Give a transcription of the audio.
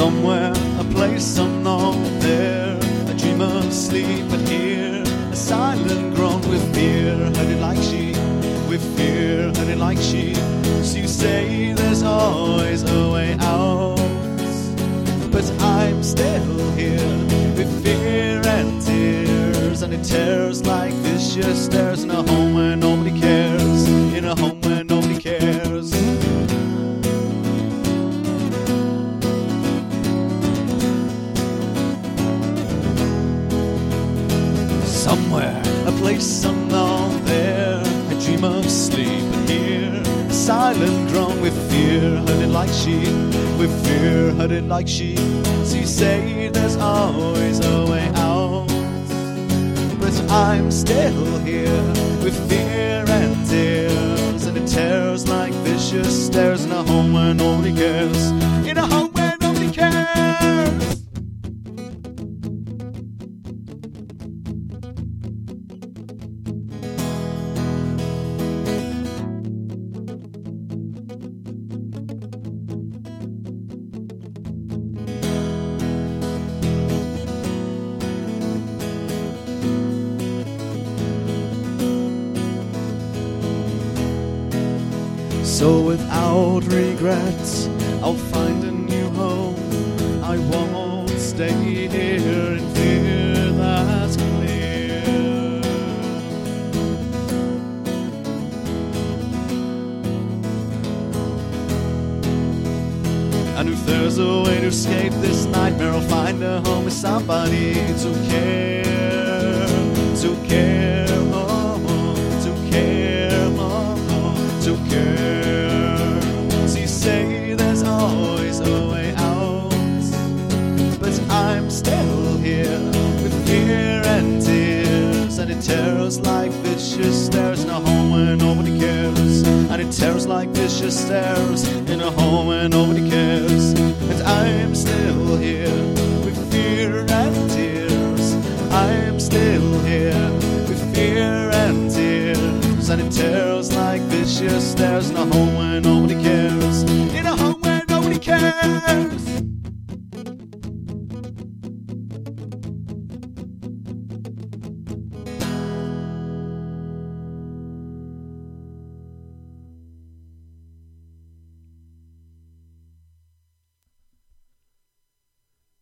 Somewhere, a place unknown there, a dream of sleep, but here, a silent groan with fear, hurting like sheep, with fear, hurting like sheep. So you say there's always a way out, but I'm still here with fear and tears, and it tears like vicious stairs Somewhere, a place unknown there, I dream of sleep, and here, a silent groan with fear, hurting like sheep, with fear, hurting like. So you say there's always a way out, but I'm still here with fear and tears, and it tears like vicious stairs in a home where nobody cares, So without regrets, I'll find a new home. I won't stay here in fear that's clear. And if there's a way to escape this nightmare, I'll find a home with somebody to care, tears like vicious stairs in a home where nobody cares, and it tears like vicious stairs in a home where nobody cares, and I'm still here with fear and tears. I'm still here with fear and tears, and it tears like vicious stairs in a home where nobody.